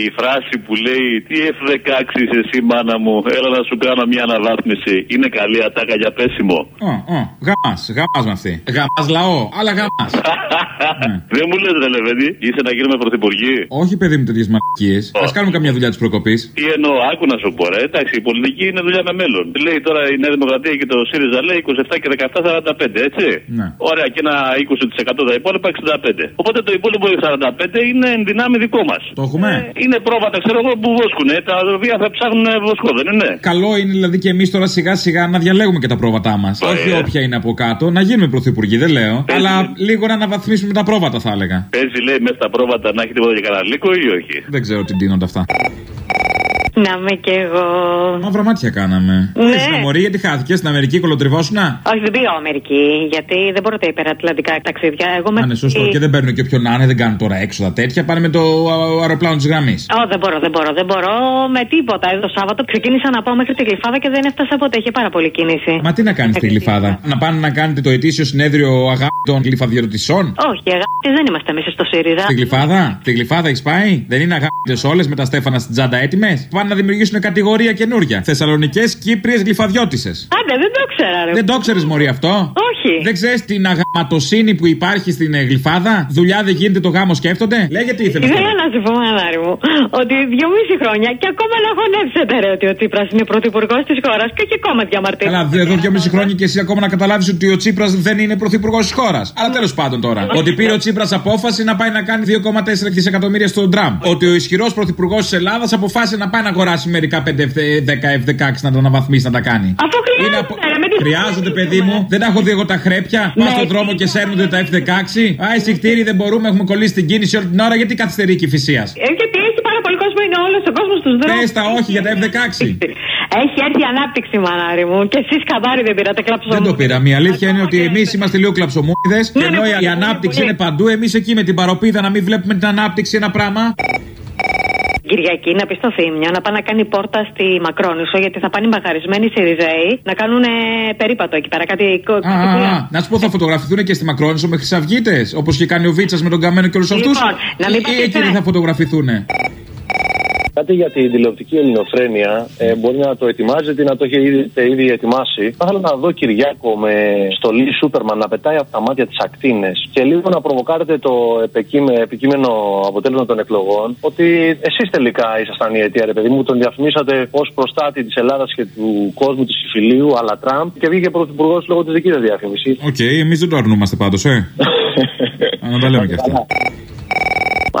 Η φράση που λέει Τι F16 είσαι εσύ, μάνα μου, έλα να σου κάνω μια αναβάθμιση. Είναι καλή ατάκα για πέσιμο. Ω, ω, γαμάς, γαμάς με αυτή. Γαμάς λαό, αλλά γαμάς. Δεν μου λες, ρε Λεβέντη, είσαι να γίνουμε πρωθυπουργοί. Όχι, παιδί μου, τέτοιες μαλακίες. Α κάνουμε καμιά δουλειά της προκοπής. Τι εννοώ, άκου να σου πω, ρε. Εντάξει, η πολιτική είναι δουλειά με μέλλον. Λέει τώρα η Νέα Δημοκρατία και το ΣΥΡΙΖΑ λέει 27 και 17, 45, έτσι. Ναι. Ωραία, και ένα 20% τα υπόλοιπα 65. Οπότε το υπόλοιπο 45 είναι εν δυνάμει δικό μας. Το έχουμε; Είναι πρόβατα, ξέρω εγώ, που βόσκουν. Τα οποία θα ψάχνουν βοσκό, δεν είναι; Καλό είναι δηλαδή και εμείς τώρα σιγά σιγά να διαλέγουμε και τα πρόβατά μας. Ωραία. Όχι όποια είναι από κάτω, να γίνουμε πρωθυπουργοί, δεν λέω. Αλλά λίγο να αναβαθμίσουμε τα πρόβατα, θα έλεγα. Παίζει, λέει, μέσα στα πρόβατα να έχει τίποτα για κανένα λύκο ή όχι; Δεν ξέρω τι ντύνονται αυτά. Να με κι εγώ. Μαύρα μάτια κάναμε. Ναι. Είσαι μωρή γιατί χάθηκες στην Αμερική, κολοτριβόσουνα. Όχι, δεν πήγα Αμερική, γιατί δεν μπορώ τα υπερατλαντικά ταξίδια. Εγώ με. Α, ναι, σωστό. Και δεν παίρνουν και όποιον να είναι, δεν κάνουν τώρα έξοδα τέτοια. Πάνε με το α, αεροπλάνο της γραμμής. Ω, δεν μπορώ, δεν μπορώ, δεν μπορώ με τίποτα. Το Σάββατο ξεκίνησα να πάω μέχρι τη γλυφάδα και δεν έφτασα ποτέ. Είχε πάρα πολύ κίνηση. Μα τι να κάνεις στη γλυφάδα; Να πάνε να κάνετε το ετήσιο συνέδριο αγάπη των γλυφαδιωτησών. Όχι, αγάπη, δεν είμαστε εμείς στο ΣΥΡΙΖΑ. Στη γλυφάδα; Στη γλυφάδα έχεις πάει; Δεν είναι αγάπητες όλες με τα στέφανα στην τσάντα έτοιμες; Πάνε να δημιουργήσουν κατηγορία καινούρια. Θεσσαλονικές Κύπριες γλυφαδιώτησες. Άντε, δεν το ξέρα, ρε. Δεν το ξέρεις, Μωρή αυτό; Όχι. Δεν ξέρεις την αγαματοσύνη που υπάρχει στην ε, γλυφάδα; Δουλειά δεν γίνεται, το γάμο σκέφτονται; Λέγε τι ήθελες. Ήθελα να σου πω, Μανάρη μου, ότι δυόμιση χρόνια και ακόμα να χωνεύσετε, ρε, ότι ο Τσίπρας είναι πρωθυπουργός της χώρας και έχει ακόμα διαμαρτύρει. Καλά, δε- εδώ δυόμιση χρόνια και εσύ ακόμα να καταλάβεις ότι ο Τσίπρας δεν είναι πρωθυπουργός της χώρας. Αλλά τέλος πάντων τώρα. Ότι πήρε ο Τσίπρας απόφαση να πάει να κάνει 2,4 δισεκατομμύρια στον Τραμπ. Ότι ο ισχυρός πρωθυπουργός της Ελλάδας αποφάσισε να πάει να αγοράσει μερικά 5, 10, F16 να τα αναβαθμίσει να τα κάνει. Αφού χρειάζεται, Είναι απο- ρε, με τη Χρειάζονται, παιδί μου. Δεν τα έχω δει εγώ τα χρέπια. Πα Ναι. στον δρόμο και σέρνονται τα F16. Α, εισηχτήρι δεν μπορούμε, έχουμε κολλήσει την κίνηση όλη την ώρα. Γιατί καθυστερεί και η φυσίας; Ε, γιατί έχει πάρα πολύ κόσμο, είναι όλος ο κόσμος στους δρόμους. Πες τα όχι για τα F16. Έχει έρθει η ανάπτυξη, μανάρι μου. Και εσείς χαμπάρι δεν πήρατε κλαψό. Δεν το πήραμε. Η αλήθεια είναι ότι εμείς είμαστε λίγο κλαψομούιδε. Και Ναι, ενώ ναι, η- η ναι, ανάπτυξη ναι, είναι παντού, εμείς εκεί με την παροπίδα να μην βλέπουμε την ανάπτυξη ένα πράγμα. Κυριακή να πει στο Θήμιο να πάει να κάνει πόρτα στη Μακρόνισο γιατί θα πάνε οι μαγαρισμένοι Σιριζέοι να κάνουν περίπατο εκεί πέρα. Κάτι, κο- Α, κάτι α, πουλά. α, να σου πω, θα φωτογραφηθούν και στη Μακρόνισο με χρυσαυγίτε. Όπως και κάνει ο Βίτσας με τον Καμένο και όλους αυτούς. Λοιπόν, να μην Ή πατήσετε. εκείνοι θα φωτογραφηθούν. Κάτι για την τηλεοπτική ελληνοφρένεια ε, μπορεί να το ετοιμάζετε ή να το έχετε ήδη, ήδη ετοιμάσει. Θα ήθελα να δω Κυριάκο με στολή Σούπερμαν να πετάει από τα μάτια τις ακτίνες και λίγο να προβοκάρετε το επικείμε- επικείμενο αποτέλεσμα των εκλογών ότι εσείς τελικά ήσασταν η αιτία, ρε παιδί μου, τον διαφημίσατε ως προστάτη της Ελλάδας και του κόσμου του συμφιλίου, αλά Τραμπ και βγήκε πρωθυπουργός λόγω της δικής σας διαφήμισης. Οκ, εμείς δεν το αρνούμαστε πάντως, ε. Α, να τα λέμε και αυτά.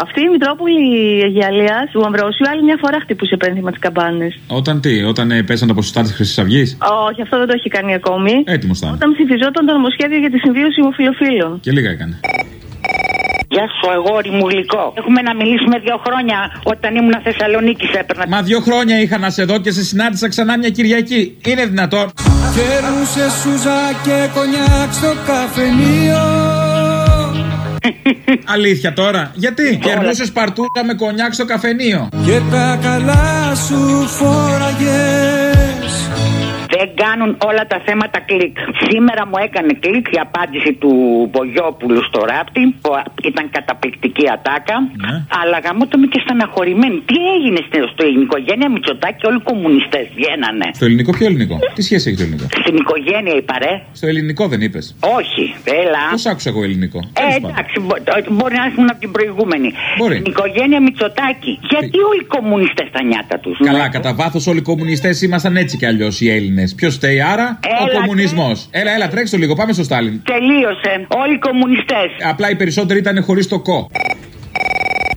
Αυτή η Μητρόπολη Αιγιαλείας του Αμβρόσιου άλλη μια φορά χτύπησε πένθυμα τις καμπάνες. Όταν τι, όταν ε, πέσαν τα ποσοστά της Χρυσής Αυγής; Όχι, αυτό δεν το έχει κάνει ακόμη. Έτοιμος ήταν. Όταν ψηφιζόταν το νομοσχέδιο για τη συμβίωση ομοφυλοφίλων. Και λίγα έκανε. Γεια σου, αγόρι μου γλυκό. Έχουμε να μιλήσουμε δύο χρόνια όταν ήμουν Θεσσαλονίκη. Έπαιρνα Μα δύο χρόνια είχα να σε δω και σε συνάντησα ξανά μια Κυριακή. Είναι δυνατόν. Κέρνουσε σούζα και κονιάκ στο καφενείο Αλήθεια τώρα; Γιατί; Κερνούσες παρτούρα με κονιάκ στο καφενείο. Και τα καλά σου φόραγες Δεν κάνουν όλα τα θέματα κλικ. Σήμερα μου έκανε κλικ η απάντηση του Μπογιόπουλου στο ράπτη, που ήταν καταπληκτική ατάκα. Ναι. Αλλά γαμώ το είμαι και στεναχωρημένη. Τι έγινε στο- στο οικογένεια Μητσοτάκη, όλοι οι κομμουνιστές βγαίνανε. Στο ελληνικό, ποιο ελληνικό; Τι σχέση έχει το ελληνικό; Στην οικογένεια είπα ρε. Στο ελληνικό δεν είπες. Όχι, έλα. Πώς άκουσα εγώ ελληνικό; Ε, Τέλος πάντων. εντάξει, μπο- το- μπορεί να ήμουν από την προηγούμενη. Μπορεί. Στην οικογένεια Μητσοτάκη. Γιατί όλοι οι κομμουνιστές τα νιάτα τους; Καλά, κατά βάθος όλοι οι κομμουνιστές ήμασταν έτσι κι αλλιώς οι Έλληνες. Ποιος φταίει άρα, ο Έλα, κομμουνισμός. Έλα, έλα, τρέξτε το λίγο, πάμε στο Στάλιν. Τελείωσε. Όλοι οι κομμουνιστές. Απλά οι περισσότεροι ήταν χωρίς το κο.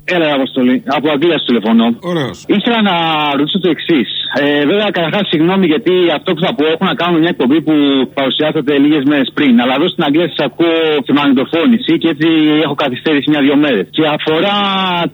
Έλα, Αποστολή. Από Αγγλίας σου τηλεφωνώ. Ωραίος. Ήθελα να ρωτήσω το εξής. Ε, βέβαια, καταρχάς, συγγνώμη γιατί αυτό που θα πω έχω να κάνω μια εκπομπή που παρουσιάσατε λίγες μέρες πριν. Αλλά εδώ στην Αγγλία σας ακούω στη μαγνητοφώνηση και έτσι έχω καθυστέρηση μια-δυο μέρες. Και αφορά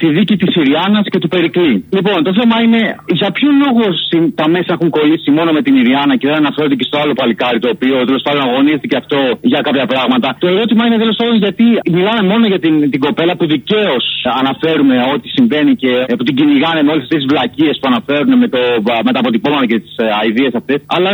τη δίκη της Ιριάννας και του Περικλή. Λοιπόν, το θέμα είναι για ποιο λόγο συ- τα μέσα έχουν κολλήσει μόνο με την Ιριάννα και δεν αναφέρονται και στο άλλο παλικάρι το οποίο τέλος πάντων αγωνίστηκε αυτό για κάποια πράγματα. Το ερώτημα είναι τέλος πάντων γιατί μιλάμε μόνο για την, την κοπέλα που δικαίως αναφέρουμε ό,τι συμβαίνει και ε, που την κυνηγάνε με όλες αυτές τις βλακίες που αναφέρουν με το, με με τα αποτυπώματα και τις αειδίε αυτές. Αλλά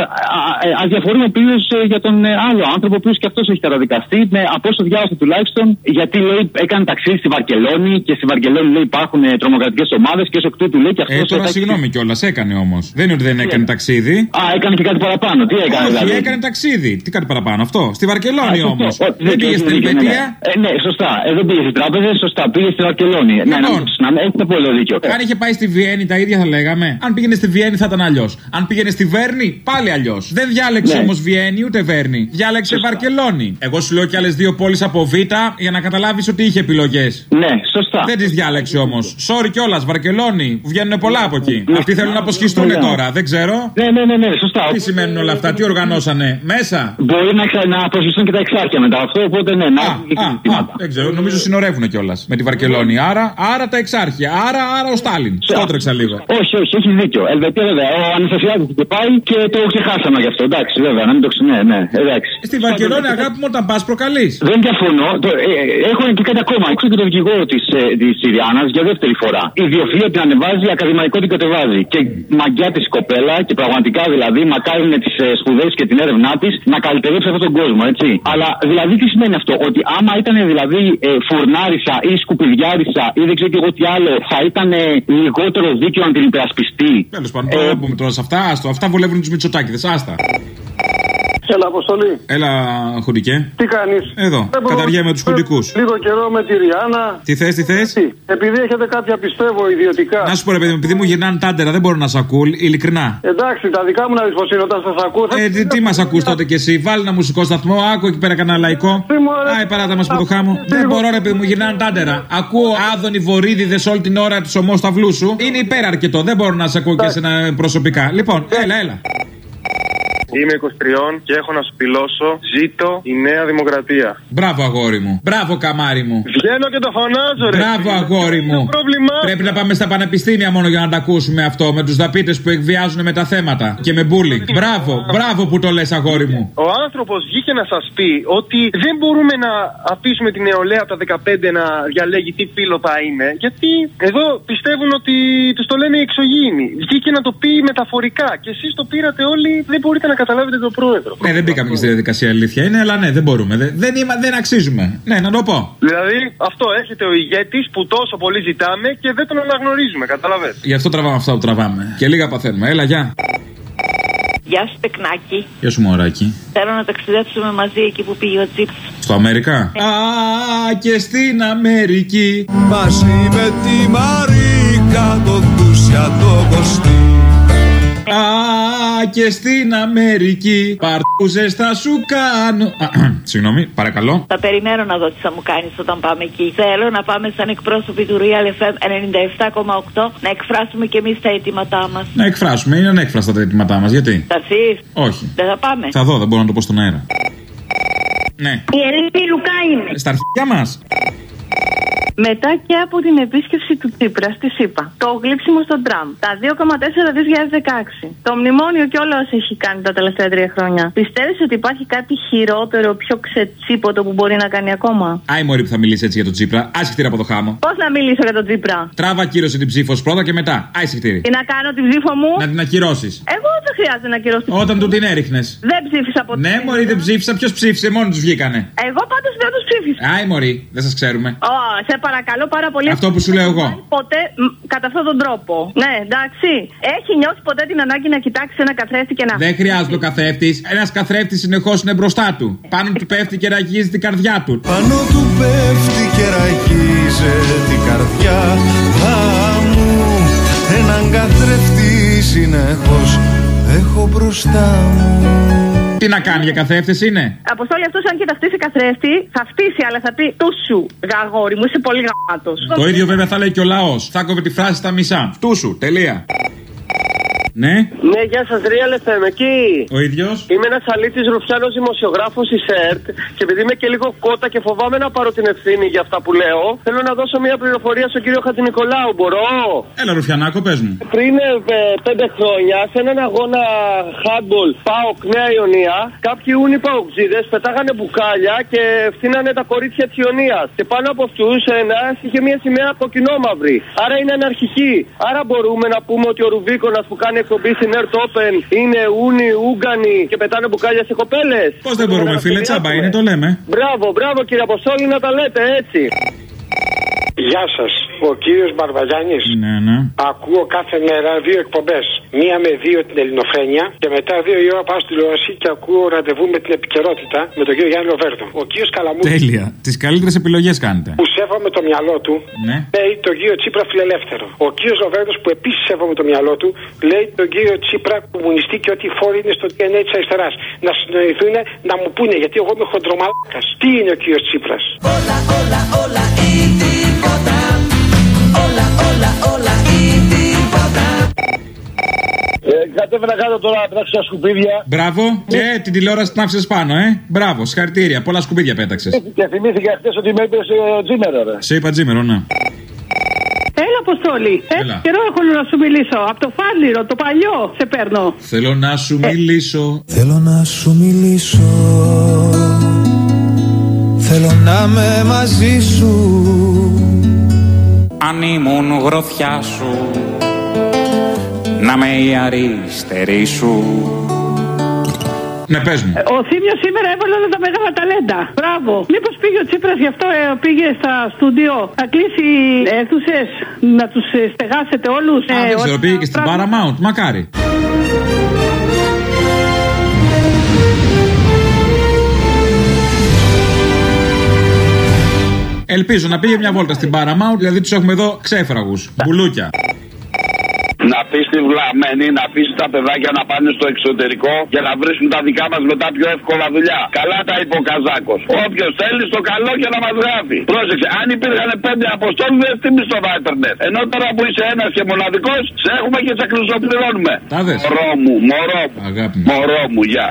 α διαφορούμε πλήρω για τον ε, άλλο άνθρωπο, ο οποίος και αυτός έχει καταδικαστεί, με, από όσο διάβασα τουλάχιστον, γιατί λέει έκανε ταξίδι στη Βαρκελόνη και στη Βαρκελόνη λέει υπάρχουν τρομοκρατικές ομάδες και ως εκ τούτου λέει και αυτός. Ε, τώρα συγγνώμη κιόλας, έκανε όμως. Δεν είναι ότι δεν έκανε ταξίδι. Α, έκανε και κάτι παραπάνω. Τι έκανε Όχι, δηλαδή; έκανε ταξίδι. Τι κάτι παραπάνω αυτό; Στη Βαρκελόνη Α, σωστό. όμως. Ω, Δεν πήγε στην δίκιο, ναι, ναι. Ελβετία. Ε, ναι, σωστά. Ε, δεν πήγε στις τράπεζες, σωστά. Πήγε στη Βαρκελόνη. Ναι, να Λοιπόν. μην- να μην- έχετε πολύ δίκιο. Ε, Αν είχε πάει στη Βιέννη, τα ίδια θα λέγαμε. Αν πήγαινε στη Βιέννη, θα ήταν αλλιώς. Αν πήγαινε στη Βέρνη, πάλι αλλιώς. Δεν διάλεξε Ναι. όμως Βιέννη ούτε Βέρνη. Διάλεξε Βαρκελόνη. Εγώ σου λέω κι άλλες δύο πόλεις από Β για να καταλάβεις ότι είχε επιλογές. Ναι, σωστά. Δεν τις διάλεξε όμως. Sorry κιόλας, Βαρκελόνη. Βγαίνουν πολλά από εκεί. Ναι. Αυτοί θέλουν να αποσχιστούν Ναι. τώρα, δεν ξέρω. Ναι, ναι, ναι, ναι, σωστά. Τι σημαίνουν όλα αυτά, τι οργανώσανε μέσα; Μπορεί να, ξα... να αποσυστούν και τα εξάρχεια μετά αυτό, οπότε ναι, να Α, έχουν και α, α, ζητήματα. δεν ξέρω, νομίζω συνορεύουν κιόλας με τη Βαρκελόνη. Άρα, άρα τα εξάρχεια. Άρα, άρα ο Στάλιν. Στο τρέξα λίγο. Όχι, όχι, έχει δίκιο. Ελβετία βέβαια. Ο Αναστασιάδης είχε πάει και το ξεχάσαμε γι' αυτό. Εντάξει, βέβαια, να μην το ξενέ, ναι, εντάξει. Στη Βαρκελόνη, αγάπη μου, όταν πας προκαλείς. Δεν διαφωνώ. Το, ε, ε, έχω και κάτι ακόμα. Έχω και τον δικηγόρο της ε, της Συριάνα για δεύτερη φορά. Η ιδιοφυΐα την ανεβάζει, ακαδημαϊκό την κατεβάζει. Και μαγκιά της κοπέλα και πραγματικά δηλαδή, μακάρι με τις ε, σπουδές και την έρευνά της να καλυτερέψει αυτόν τον κόσμο, έτσι. Αλλά δηλαδή τι σημαίνει αυτό, ότι άμα ήταν δηλαδή ε, φουρνάρισα ή σκουπιδιάρισα ή δεν ξέρω και εγώ τι άλλο, θα ήταν ε, λιγότερο δίκαιο να την υπερασπιστεί; Τέλος πάντων, τώρα δεν πούμε τώρα σε αυτά. Άστο, αυτά βολεύουν του Μητσοτάκηδε. Άστα. Έλα, Αποστολή. Έλα, χουντικέ. Τι κάνεις; Εδώ, καταργέμαι τους χουντικούς. Λίγο καιρό με τη Ριάννα. Τι θες, τι θες; Τι, επειδή έχετε κάποια πιστεύω ιδιωτικά. Να σου πω ρε παιδί μου, επειδή μου γυρνάνε τάντερα, δεν μπορώ να σ' ακούω, ειλικρινά. Εντάξει, τα δικά μου να δει πω είναι όταν σας ακούω. θα- Ε, τι, τι μας ακούς τότε κι εσύ, βάλει ένα μουσικό σταθμό, άκου εκεί πέρα κανένα λαϊκό. Άι, παράτα μας που το χάμω. Δεν μπορώ, ρε παιδί μου, γυρνάνε τάντερα. Ακούω άδωνη βορύδιδες όλη την ώρα του ομόσταυλού σου. Είναι υπεραρκετό, δεν μπορώ να σε ακούω και σε ένα προσωπικά. Λοιπόν, έλα, έλα. Είμαι 23 και έχω να σου δηλώσω ζήτω η νέα δημοκρατία. Μπράβο, αγόρι μου. Μπράβο, καμάρι μου. Βγαίνω και το φωνάζω, ρε. Μπράβο, αγόρι μου. πρόβλημά Πρέπει να πάμε στα πανεπιστήμια μόνο για να τα ακούσουμε αυτό. Με τους δαπίτες που εκβιάζουν με τα θέματα. Και με bullying. Μπράβο, μπράβο που το λες, αγόρι μου. Ο άνθρωπος βγήκε να σας πει ότι δεν μπορούμε να αφήσουμε την νεολαία από τα 15 να διαλέγει τι φίλο θα είναι. Γιατί εδώ πιστεύουν ότι τους το λένε οι εξωγήινοι. Βγήκε να το πει μεταφορικά και εσείς το πήρατε όλοι, δεν μπορείτε να καταλάβετε τον πρόεδρο. Ναι, δεν μπήκαμε και στη διαδικασία, αλήθεια είναι, αλλά ναι, δεν μπορούμε. Δεν, δεν, είμα- δεν αξίζουμε. Ναι, να το πω. Δηλαδή, αυτό έχετε ο ηγέτης που τόσο πολύ ζητάμε και δεν τον αναγνωρίζουμε, καταλαβαίνετε. Γι' αυτό τραβάμε αυτά που τραβάμε. Και λίγα παθαίνουμε. Έλα, γεια. Γεια σου, Τεκνάκη. Γεια σου, μωράκι. Θέλω να ταξιδέψουμε μαζί εκεί που πήγε ο Τζιπς. Στο Αμερικά; Α, και στην Αμερική. Μαζί με τη Μαρίκα το Δούσια το Κωστή Α, και στην Αμερική. Παρτούζες θα σου κάνω. Α, Συγγνώμη, παρακαλώ. Θα περιμένω να δω τι θα μου κάνεις όταν πάμε εκεί. Θέλω να πάμε σαν εκπρόσωποι του Real FM 97,8 να εκφράσουμε κι εμείς τα αιτήματά μας. Να εκφράσουμε, είναι ανέκφραστα τα αιτήματά μας. Γιατί; Θα έρθει. Όχι. Δεν θα πάμε. Θα δω, δεν μπορώ να το πω στον αέρα. Ναι. Η Ελένη Λουκά είμαι. Στα αρχικά μας. Μετά και από την επίσκεψη του Τσίπρα στη ΣΥΠΑ, το γλύψιμο στον Τραμπ, τα 2,4 δις 2016, το μνημόνιο και όλα όσα έχει κάνει τα τελευταία τρία χρόνια, πιστεύεις ότι υπάρχει κάτι χειρότερο, πιο ξετσίποτο που μπορεί να κάνει ακόμα; Άι, Μωρή που θα μιλήσεις έτσι για τον Τσίπρα. Άσχετη από το χάμο. Πώς να μιλήσω για τον Τσίπρα, Τράβα κύρωσε την ψήφος σου πρώτα και μετά. Άι, συχτήρι. Τι να κάνω την ψήφο μου, Να την ακυρώσεις. Εγώ δεν χρειάζεται να κυρώσω. Όταν του την έριχνες. Δεν ψήφισα ποτέ. Ναι, Μωρή δεν ψήφισα. Ποιος ψήφισε, μόνοι τους βγήκανε. Εγώ πάντως δεν τους ψήφισα. Άι, Μωρή, δεν σας ξέρουμε. Ω, σε παρακαλώ πάρα πολύ. Αυτό που σου λέω εγώ. Ποτέ μ, κατά αυτόν τον τρόπο. Ναι, εντάξει. Έχει νιώσει ποτέ την ανάγκη να κοιτάξεις ένα καθρέφτη και να. Δεν χρειάζεται ο καθρέφτης. Ένας καθρέφτης συνεχώς είναι μπροστά του. Πάνω του πέφτει και ραγίζει την καρδιά του. Πάνω του πέφτει και ραγίζε την καρδιά μου Έναν καθρέφτη συνεχώς έχω μπροστά μου Τι να κάνει για καθρέφτες είναι; Αποστόλη αυτός, αν και τα χτίσει καθρέφτη, θα φτύσει, αλλά θα πει του σου, γαγόρι μου, είσαι πολύ γαμάτος. Το ίδιο βέβαια θα λέει και ο λαός. Θα κόβε τη φράση στα μισά. Του σου, τελεία. Ναι, Ναι, γεια σας, Real FM, εκεί. ο ίδιος. Είμαι ένας αλήτη ρουφιάνος δημοσιογράφος της ΕΡΤ και επειδή είμαι και λίγο κότα και φοβάμαι να πάρω την ευθύνη για αυτά που λέω, θέλω να δώσω μια πληροφορία στον κύριο Χατζη Νικολάου. Μπορώ; Έλα, Ρουφιανάκο, πες μου. Πριν ε, πέντε χρόνια, σε έναν αγώνα handball ΠΑΟΚ Νέα Ιωνία, κάποιοι ούνοι παοξίδες πετάγανε μπουκάλια και φτύνανε τα κορίτσια της Ιωνίας. Και πάνω από αυτούς ένα είχε μια σημαία κοκκινόμαυρη. Άρα είναι αναρχική. Άρα μπορούμε να πούμε ότι ο Ρουβίκονας που κάνει εκπομπή στην Air Open είναι Ούνοι, Ούγκανοι και πετάνε μπουκάλια σε κοπέλες. Πώς δεν μπορούμε, φίλε, τσάμπα είναι, το λέμε. Μπράβο, μπράβο κύριε Αποστόλη να τα λέτε έτσι. Γεια σας. Ο κύριος Μπαρβαγιάννη. Ναι, ναι. Ακούω κάθε μέρα δύο εκπομπές. Μία με δύο την Ελληνοφρένεια και μετά δύο η ώρα πάω στη τηλεόραση και ακούω ραντεβού με την επικαιρότητα με τον κύριο Γιάννη Λοβέρδο. Ο κύριος Καλαμούκης. Τέλεια. Τις καλύτερες επιλογές κάνετε. Που σέβομαι το μυαλό του, Ναι. λέει τον κύριο Τσίπρα φιλελεύθερο. Ο κύριος Λοβέρδος που επίσης σέβομαι το μυαλό του, λέει τον κύριο Τσίπρα κομμουνιστή και ότι οι φόροι είναι στο DNA της αριστεράς. Να συνοηθούν να μου πούνε γιατί εγώ είμαι χοντρομαλάκας. Τι είναι ο κύριος Τσίπρας; Ε, κατέβαινα κάτω τώρα να πετάξω τα σκουπίδια. Μπράβο. Και την τηλεόραση την άφησες πάνω, ε. Μπράβο, συγχαρητήρια. Πολλά σκουπίδια πέταξες. Και θυμήθηκα χθες ότι με είπε ο Τζίμερο, ρε. Σε είπα τζίμερο, ναι. Έλα, Αποστόλη. Έλα. Ε, καιρό έχω να σου μιλήσω. Από το φάλιρο, το παλιό, σε παίρνω. Θέλω να σου μιλήσω. Θέλω να σου μιλήσω Θέλω να είμαι μαζί σου Αν ήμουν γροθιά σου Να με η αριστερή σου Ναι, πες μου. Ο Θήμιος σήμερα έβαλε όλα τα μεγάλα ταλέντα. Μπράβο. Μήπως πήγε ο Τσίπρας γι' αυτό ε, πήγε στα στούντιο να κλείσει αίθουσες, να τους στεγάσετε όλους. Α, δεν ξέρω, πήγε και στην Paramount. Μακάρι. Ελπίζω να πήγε μια βόλτα στην Paramount, δηλαδή τους έχουμε εδώ ξέφραγους, μπουλούκια. Να πεις στη βλαμμένη να αφήσει τα παιδάκια να πάνε στο εξωτερικό και να βρίσκουν τα δικά μας μετά πιο εύκολα δουλειά. Καλά τα είπε ο Καζάκος. Όποιος θέλει στο καλό και να μας γράφει. Πρόσεξε, αν υπήρχαν πέντε αποστόλου, τι μισθό θα έπαιρνε. Ενώ τώρα που είσαι ένας και μοναδικός, σε έχουμε και σε κλεισοπληρώνουμε. Τα δες. Μωρό μου, μωρό μου. Αγάπη μου. Μωρό μου, γεια.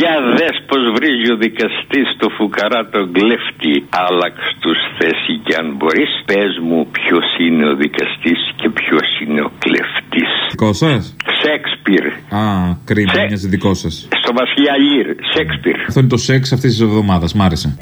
Για δες πως βρίζει ο δικαστής το φουκαρά τον κλέφτη Άλλαξ τους θέση και αν μπορείς Πες μου ποιος είναι ο δικαστής και ποιος είναι ο κλεφτής Δικός σας; Σέξπιρ Α, κρίμα, Σε- μοιάζει δικός σας. Στο Βασιλιά Λύρ Σέξπιρ Αυτό είναι το σεξ αυτής της εβδομάδας. Μ' άρεσε.